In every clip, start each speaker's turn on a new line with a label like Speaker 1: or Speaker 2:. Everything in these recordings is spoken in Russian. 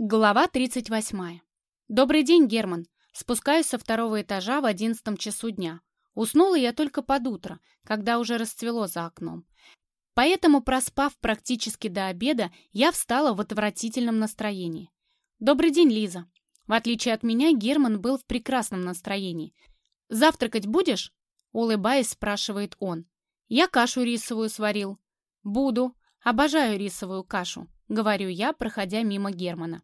Speaker 1: Глава 38. Добрый день, Герман. Спускаюсь со второго этажа в одиннадцатом часу дня. Уснула я только под утро, когда уже расцвело за окном. Поэтому, проспав практически до обеда, я встала в отвратительном настроении. Добрый день, Лиза. В отличие от меня, Герман был в прекрасном настроении. «Завтракать будешь?» Улыбаясь, спрашивает он. «Я кашу рисовую сварил». «Буду. Обожаю рисовую кашу», — говорю я, проходя мимо Германа.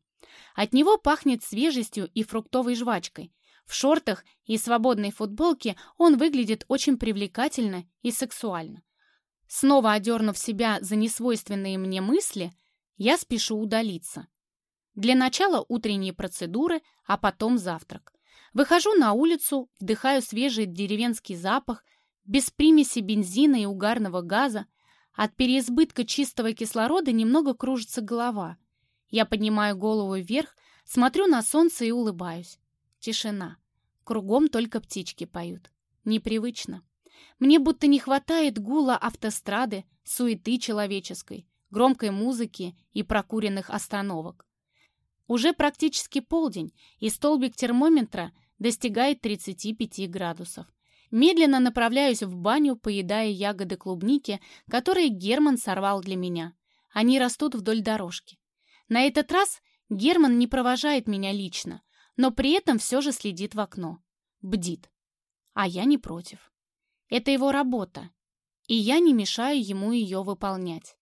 Speaker 1: От него пахнет свежестью и фруктовой жвачкой. В шортах и свободной футболке он выглядит очень привлекательно и сексуально. Снова одернув себя за несвойственные мне мысли, я спешу удалиться. Для начала утренние процедуры, а потом завтрак. Выхожу на улицу, вдыхаю свежий деревенский запах, без примеси бензина и угарного газа. От переизбытка чистого кислорода немного кружится голова. Я поднимаю голову вверх, смотрю на солнце и улыбаюсь. Тишина. Кругом только птички поют. Непривычно. Мне будто не хватает гула автострады, суеты человеческой, громкой музыки и прокуренных остановок. Уже практически полдень, и столбик термометра достигает 35 градусов. Медленно направляюсь в баню, поедая ягоды клубники, которые Герман сорвал для меня. Они растут вдоль дорожки. На этот раз Герман не провожает меня лично, но при этом все же следит в окно. Бдит. А я не против. Это его работа, и я не мешаю ему ее выполнять.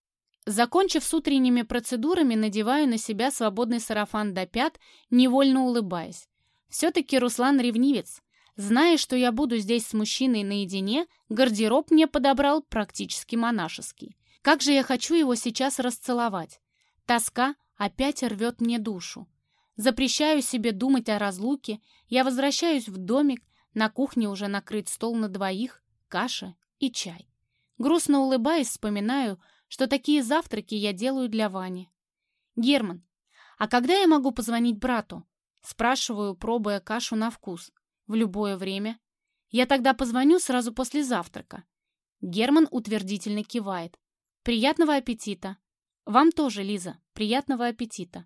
Speaker 1: Закончив с утренними процедурами, надеваю на себя свободный сарафан до пят, невольно улыбаясь. Все-таки Руслан ревнивец. Зная, что я буду здесь с мужчиной наедине, гардероб мне подобрал практически монашеский. Как же я хочу его сейчас расцеловать. Тоска опять рвет мне душу. Запрещаю себе думать о разлуке, я возвращаюсь в домик, на кухне уже накрыт стол на двоих, каша и чай. Грустно улыбаясь, вспоминаю, что такие завтраки я делаю для Вани. «Герман, а когда я могу позвонить брату?» Спрашиваю, пробуя кашу на вкус. «В любое время. Я тогда позвоню сразу после завтрака». Герман утвердительно кивает. «Приятного аппетита!» Вам тоже, Лиза. Приятного аппетита.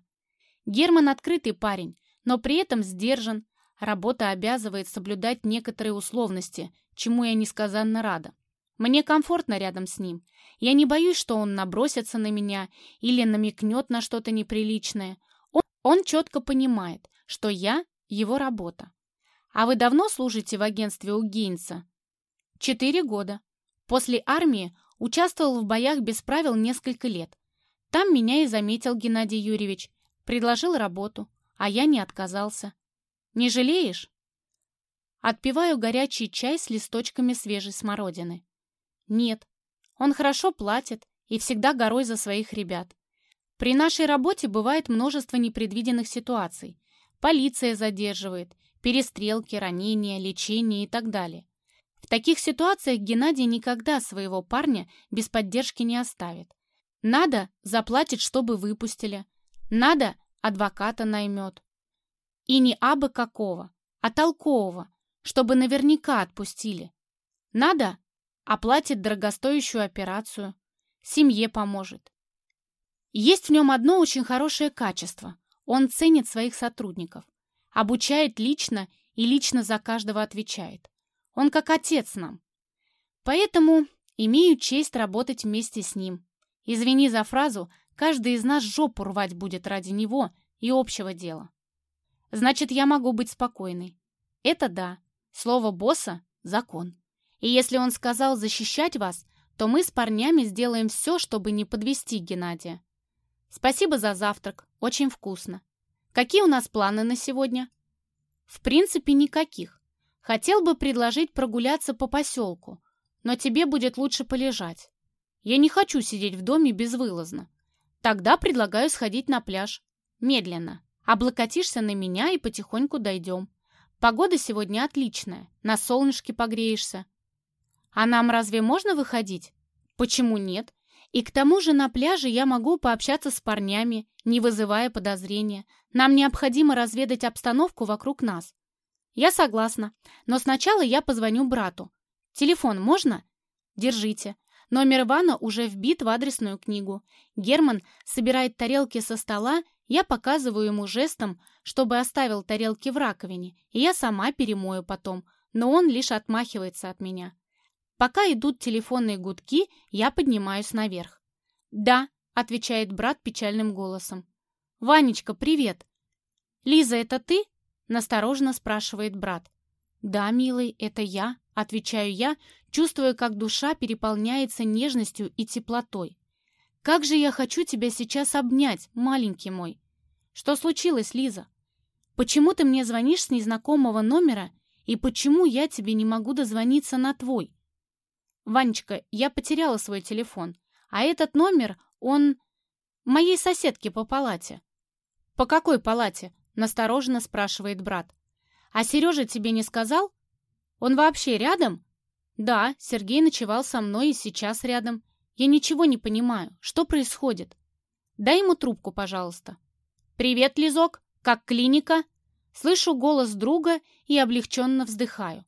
Speaker 1: Герман открытый парень, но при этом сдержан. Работа обязывает соблюдать некоторые условности, чему я несказанно рада. Мне комфортно рядом с ним. Я не боюсь, что он набросится на меня или намекнет на что-то неприличное. Он, он четко понимает, что я — его работа. А вы давно служите в агентстве у Гейнса? Четыре года. После армии участвовал в боях без правил несколько лет. Там меня и заметил Геннадий Юрьевич. Предложил работу, а я не отказался. Не жалеешь? Отпиваю горячий чай с листочками свежей смородины. Нет, он хорошо платит и всегда горой за своих ребят. При нашей работе бывает множество непредвиденных ситуаций. Полиция задерживает, перестрелки, ранения, лечение и так далее. В таких ситуациях Геннадий никогда своего парня без поддержки не оставит. Надо, заплатит, чтобы выпустили. Надо, адвоката наймет. И не абы какого, а толкового, чтобы наверняка отпустили. Надо, оплатит дорогостоящую операцию. Семье поможет. Есть в нем одно очень хорошее качество. Он ценит своих сотрудников. Обучает лично и лично за каждого отвечает. Он как отец нам. Поэтому имею честь работать вместе с ним. Извини за фразу, каждый из нас жопу рвать будет ради него и общего дела. Значит, я могу быть спокойной. Это да. Слово босса — закон. И если он сказал защищать вас, то мы с парнями сделаем все, чтобы не подвести Геннадия. Спасибо за завтрак, очень вкусно. Какие у нас планы на сегодня? В принципе, никаких. Хотел бы предложить прогуляться по поселку, но тебе будет лучше полежать. Я не хочу сидеть в доме безвылазно. Тогда предлагаю сходить на пляж. Медленно. Облокотишься на меня и потихоньку дойдем. Погода сегодня отличная. На солнышке погреешься. А нам разве можно выходить? Почему нет? И к тому же на пляже я могу пообщаться с парнями, не вызывая подозрения. Нам необходимо разведать обстановку вокруг нас. Я согласна, но сначала я позвоню брату. Телефон можно? Держите. Номер Ивана уже вбит в адресную книгу. Герман собирает тарелки со стола Я показываю ему жестом, чтобы оставил тарелки в раковине, и я сама перемою потом, но он лишь отмахивается от меня. Пока идут телефонные гудки, я поднимаюсь наверх. «Да», — отвечает брат печальным голосом. «Ванечка, привет!» «Лиза, это ты?» — настороженно спрашивает брат. «Да, милый, это я», — отвечаю я, чувствуя, как душа переполняется нежностью и теплотой. «Как же я хочу тебя сейчас обнять, маленький мой!» «Что случилось, Лиза? Почему ты мне звонишь с незнакомого номера, и почему я тебе не могу дозвониться на твой?» «Ванечка, я потеряла свой телефон, а этот номер, он... моей соседки по палате». «По какой палате?» — настороженно спрашивает брат. «А Сережа тебе не сказал? Он вообще рядом?» «Да, Сергей ночевал со мной и сейчас рядом. Я ничего не понимаю. Что происходит?» «Дай ему трубку, пожалуйста». «Привет, Лизок! Как клиника?» Слышу голос друга и облегченно вздыхаю.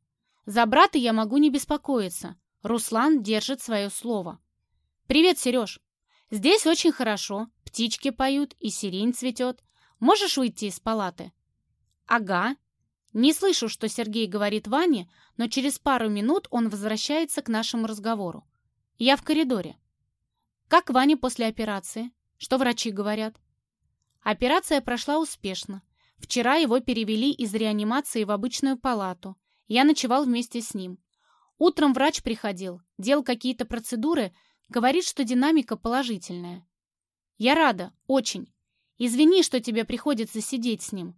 Speaker 1: За брата я могу не беспокоиться. Руслан держит свое слово. «Привет, Сереж. Здесь очень хорошо. Птички поют и сирень цветет. Можешь выйти из палаты?» «Ага». Не слышу, что Сергей говорит Ване, но через пару минут он возвращается к нашему разговору. Я в коридоре. «Как Ваня после операции? Что врачи говорят?» Операция прошла успешно. Вчера его перевели из реанимации в обычную палату. Я ночевал вместе с ним. Утром врач приходил, делал какие-то процедуры, говорит, что динамика положительная. Я рада, очень. Извини, что тебе приходится сидеть с ним.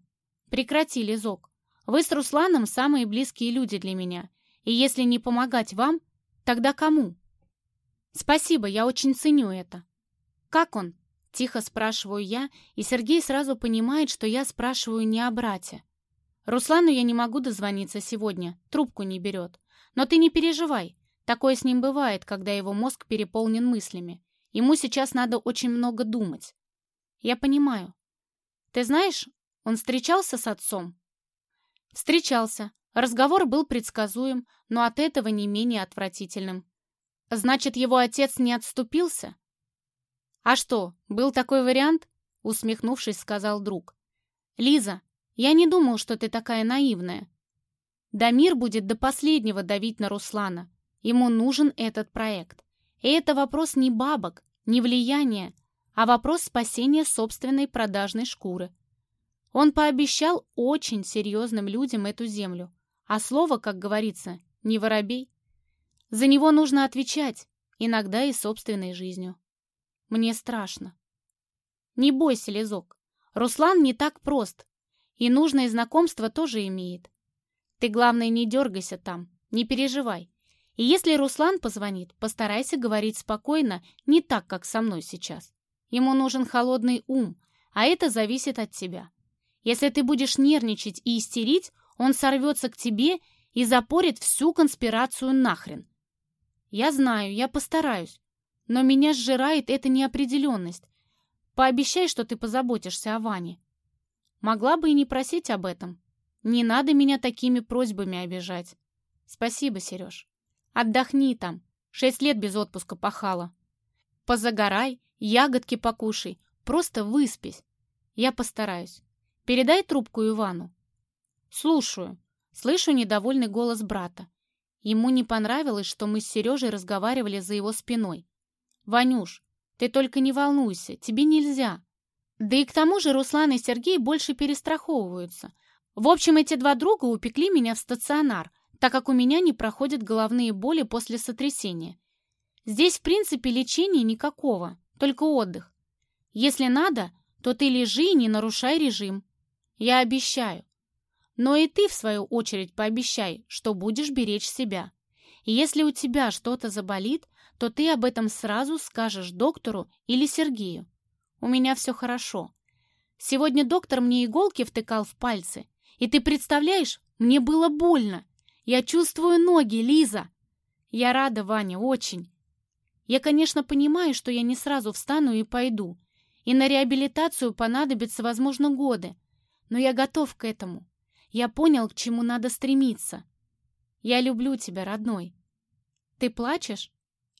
Speaker 1: Прекрати, Лизок. Вы с Русланом самые близкие люди для меня. И если не помогать вам, тогда кому? Спасибо, я очень ценю это. Как он? Тихо спрашиваю я, и Сергей сразу понимает, что я спрашиваю не о брате. Руслану я не могу дозвониться сегодня, трубку не берет. Но ты не переживай. Такое с ним бывает, когда его мозг переполнен мыслями. Ему сейчас надо очень много думать. Я понимаю. Ты знаешь, он встречался с отцом? Встречался. Разговор был предсказуем, но от этого не менее отвратительным. Значит, его отец не отступился? А что, был такой вариант? Усмехнувшись, сказал друг. Лиза, я не думал, что ты такая наивная. Дамир будет до последнего давить на Руслана. Ему нужен этот проект. И это вопрос не бабок, не влияния, а вопрос спасения собственной продажной шкуры. Он пообещал очень серьезным людям эту землю. А слово, как говорится, не воробей. За него нужно отвечать, иногда и собственной жизнью. Мне страшно. Не бойся, Лизок. Руслан не так прост. И нужное знакомство тоже имеет. Ты, главное, не дергайся там, не переживай. И если Руслан позвонит, постарайся говорить спокойно, не так, как со мной сейчас. Ему нужен холодный ум, а это зависит от тебя. Если ты будешь нервничать и истерить, он сорвется к тебе и запорит всю конспирацию нахрен. Я знаю, я постараюсь, но меня сжирает эта неопределенность. Пообещай, что ты позаботишься о Ване. Могла бы и не просить об этом, не надо меня такими просьбами обижать. Спасибо, Сереж. Отдохни там. Шесть лет без отпуска пахала. Позагорай, ягодки покушай, просто выспись. Я постараюсь. Передай трубку Ивану. Слушаю. Слышу недовольный голос брата. Ему не понравилось, что мы с Сережей разговаривали за его спиной. «Ванюш, ты только не волнуйся, тебе нельзя». Да и к тому же Руслан и Сергей больше перестраховываются. В общем, эти два друга упекли меня в стационар, так как у меня не проходят головные боли после сотрясения. Здесь, в принципе, лечения никакого, только отдых. Если надо, то ты лежи и не нарушай режим. Я обещаю. Но и ты, в свою очередь, пообещай, что будешь беречь себя. И если у тебя что-то заболит, то ты об этом сразу скажешь доктору или Сергею. У меня все хорошо. Сегодня доктор мне иголки втыкал в пальцы, и ты представляешь, мне было больно. Я чувствую ноги, Лиза. Я рада, Ваня, очень. Я, конечно, понимаю, что я не сразу встану и пойду. И на реабилитацию понадобятся, возможно, годы. Но я готов к этому. Я понял, к чему надо стремиться. Я люблю тебя, родной. Ты плачешь?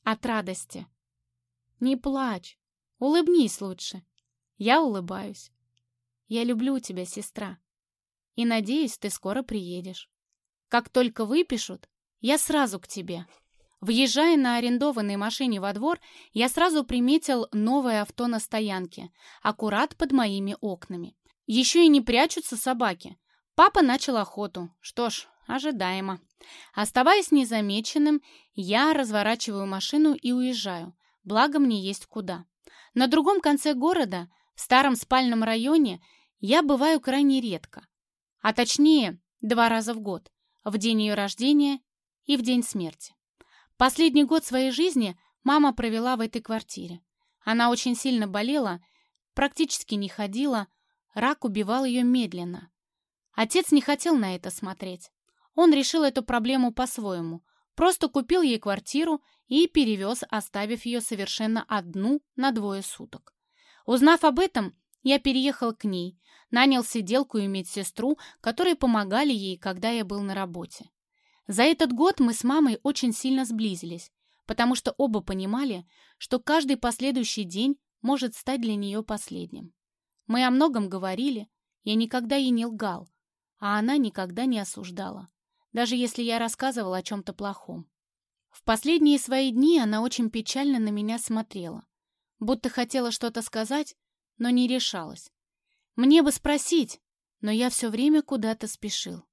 Speaker 1: От радости. Не плачь. Улыбнись лучше. Я улыбаюсь. Я люблю тебя, сестра. И надеюсь, ты скоро приедешь. Как только выпишут, я сразу к тебе. Въезжая на арендованной машине во двор, я сразу приметил новое авто на стоянке, аккурат под моими окнами. Еще и не прячутся собаки. Папа начал охоту. Что ж, ожидаемо. Оставаясь незамеченным, я разворачиваю машину и уезжаю. Благо мне есть куда. На другом конце города, в старом спальном районе, я бываю крайне редко. А точнее, два раза в год. В день ее рождения и в день смерти. Последний год своей жизни мама провела в этой квартире. Она очень сильно болела, практически не ходила, рак убивал ее медленно. Отец не хотел на это смотреть. Он решил эту проблему по-своему. Просто купил ей квартиру и перевез, оставив ее совершенно одну на двое суток. Узнав об этом, я переехал к ней, нанял сиделку и медсестру, которые помогали ей, когда я был на работе. За этот год мы с мамой очень сильно сблизились, потому что оба понимали, что каждый последующий день может стать для нее последним. Мы о многом говорили, я никогда ей не лгал, а она никогда не осуждала, даже если я рассказывал о чем-то плохом. В последние свои дни она очень печально на меня смотрела, будто хотела что-то сказать, но не решалась. Мне бы спросить, но я все время куда-то спешил.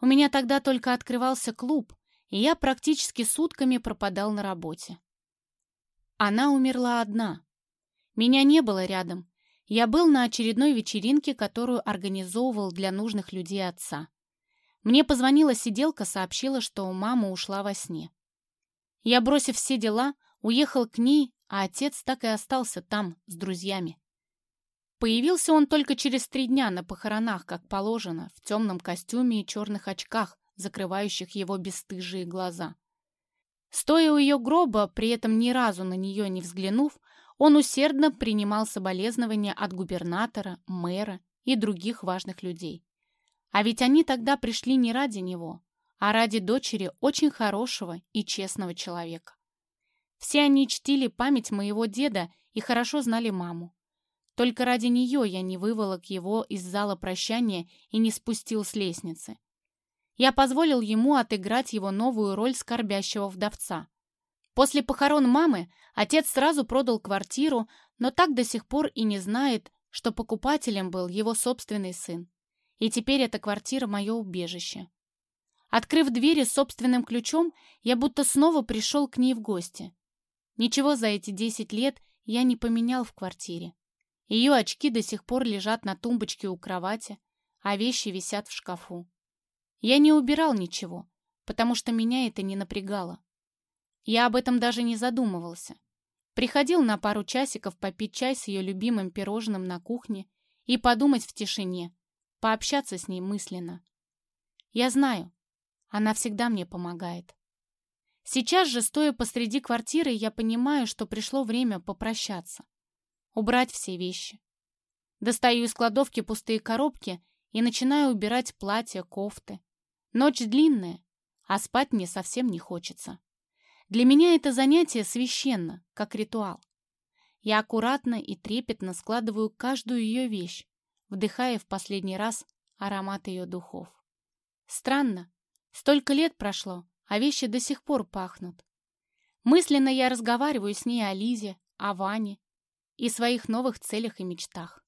Speaker 1: У меня тогда только открывался клуб, и я практически сутками пропадал на работе. Она умерла одна. Меня не было рядом. Я был на очередной вечеринке, которую организовывал для нужных людей отца. Мне позвонила сиделка, сообщила, что мама ушла во сне. Я, бросив все дела, уехал к ней, а отец так и остался там, с друзьями. Появился он только через три дня на похоронах, как положено, в темном костюме и черных очках, закрывающих его бесстыжие глаза. Стоя у ее гроба, при этом ни разу на нее не взглянув, он усердно принимал соболезнования от губернатора, мэра и других важных людей. А ведь они тогда пришли не ради него, а ради дочери очень хорошего и честного человека. Все они чтили память моего деда и хорошо знали маму. Только ради нее я не выволок его из зала прощания и не спустил с лестницы. Я позволил ему отыграть его новую роль скорбящего вдовца. После похорон мамы отец сразу продал квартиру, но так до сих пор и не знает, что покупателем был его собственный сын. И теперь эта квартира — мое убежище. Открыв двери собственным ключом, я будто снова пришел к ней в гости. Ничего за эти десять лет я не поменял в квартире. Ее очки до сих пор лежат на тумбочке у кровати, а вещи висят в шкафу. Я не убирал ничего, потому что меня это не напрягало. Я об этом даже не задумывался. Приходил на пару часиков попить чай с ее любимым пирожным на кухне и подумать в тишине, пообщаться с ней мысленно. Я знаю, она всегда мне помогает. Сейчас же, стоя посреди квартиры, я понимаю, что пришло время попрощаться убрать все вещи. Достаю из кладовки пустые коробки и начинаю убирать платья, кофты. Ночь длинная, а спать мне совсем не хочется. Для меня это занятие священно, как ритуал. Я аккуратно и трепетно складываю каждую ее вещь, вдыхая в последний раз аромат ее духов. Странно, столько лет прошло, а вещи до сих пор пахнут. Мысленно я разговариваю с ней о Лизе, о Ване, и своих новых целях и мечтах.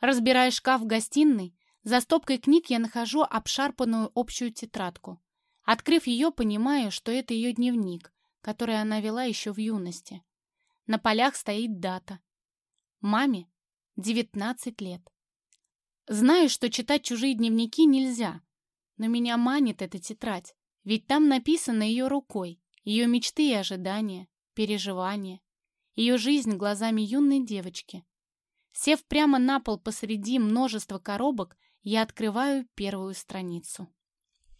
Speaker 1: Разбирая шкаф в гостиной, за стопкой книг я нахожу обшарпанную общую тетрадку. Открыв ее, понимаю, что это ее дневник, который она вела еще в юности. На полях стоит дата. Маме 19 лет. Знаю, что читать чужие дневники нельзя, но меня манит эта тетрадь, ведь там написано ее рукой, ее мечты и ожидания, переживания, ее жизнь глазами юной девочки. Сев прямо на пол посреди множества коробок, я открываю первую страницу.